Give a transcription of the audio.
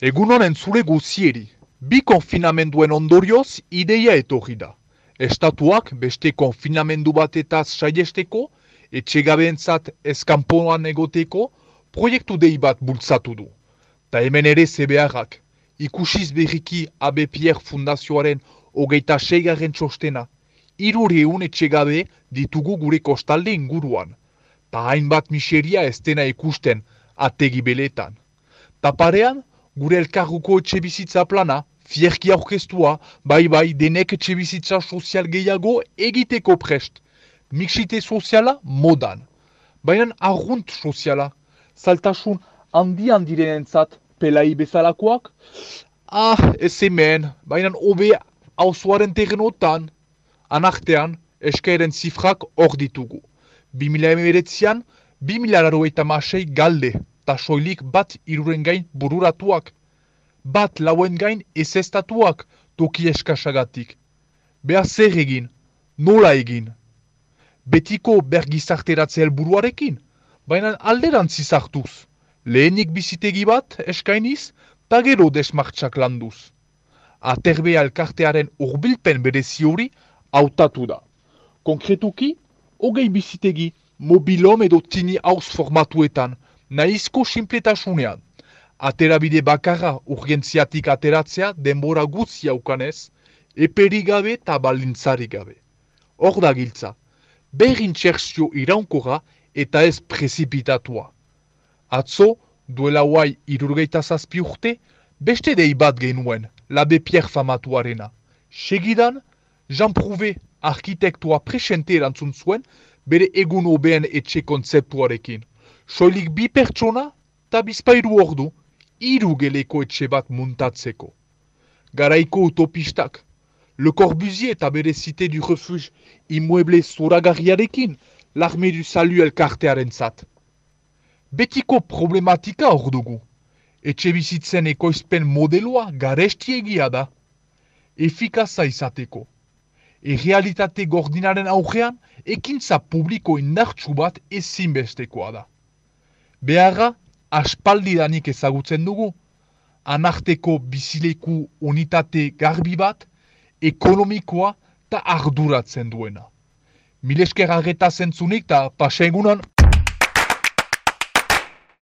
Egun honen zure guzieri, bi konfinamenduen ondorioz ideia etorri da. Estatuak beste konfinamendu batetaz saiesteko, etxegabeentzat eskamponoan egoteko, proiektu dei bat bultzatu du. Ta hemen ere zebeharrak, ikusiz berriki AB Pierre Fundazioaren hogeita seigarren txostena, irureun etxegabe ditugu gure kostalde inguruan, ta hainbat miseria ez dena ikusten ategi beletan. Ta parean, gure elkarruko etxe bizitza plana, fierki aurkeztua, bai bai denek etxe bizitza sozial gehiago egiteko prest. Mixite soziala modan. Baina arrunt soziala, saltasun handi handirenentzat pelai bezalakoak, ah, ez hemen, baina hobe hauzuaren terrenotan, anartean eskaeren zifrak hor ditugu. 2000 emeretzian, 2000 masei galde, ta soilik bat iruren gain bururatuak. Bat lauen gain ezestatuak toki eskasagatik. Behar zer egin, nola egin. Betiko bergizarteratze helburuarekin, baina alderan zizartuz. Lehenik bizitegi bat eskainiz, ta gero desmartxak landuz. Aterbea elkartearen urbilpen berezi hori hautatu da. Konkretuki, hogei bizitegi mobilom edo tini hauz formatuetan, nahizko simpletasunean. Aterabide bakarra urgentziatik ateratzea denbora guzia ukanez, eperi gabe eta balintzari gabe. Hor da giltza, behin txerzio iraunkora eta ez prezipitatua. Atzo, duela huai irurgeita zazpi urte, beste dei bat genuen, labe Pierre famatuarena. Segidan, Jean Prouvé arkitektua presente erantzun zuen, bere egun hobeen etxe kontzeptuarekin. Soilik bi pertsona eta bizpairu ordu, hiru geleko etxe bat muntatzeko. Garaiko utopistak, Le Corbusier eta bere zite du refuge imueble zoragarriarekin, l'arme du salu elkartearen zat. Betiko problematika hor dugu. Etxe bizitzen ekoizpen modeloa garestiegia da. Efikaza izateko errealitate gordinaren aurrean, ekintza publiko indartsu bat ezinbestekoa da. Beharra, aspaldidanik ezagutzen dugu, anarteko bizileku unitate garbi bat, ekonomikoa eta arduratzen duena. Milesker arreta zentzunik eta pasengunan...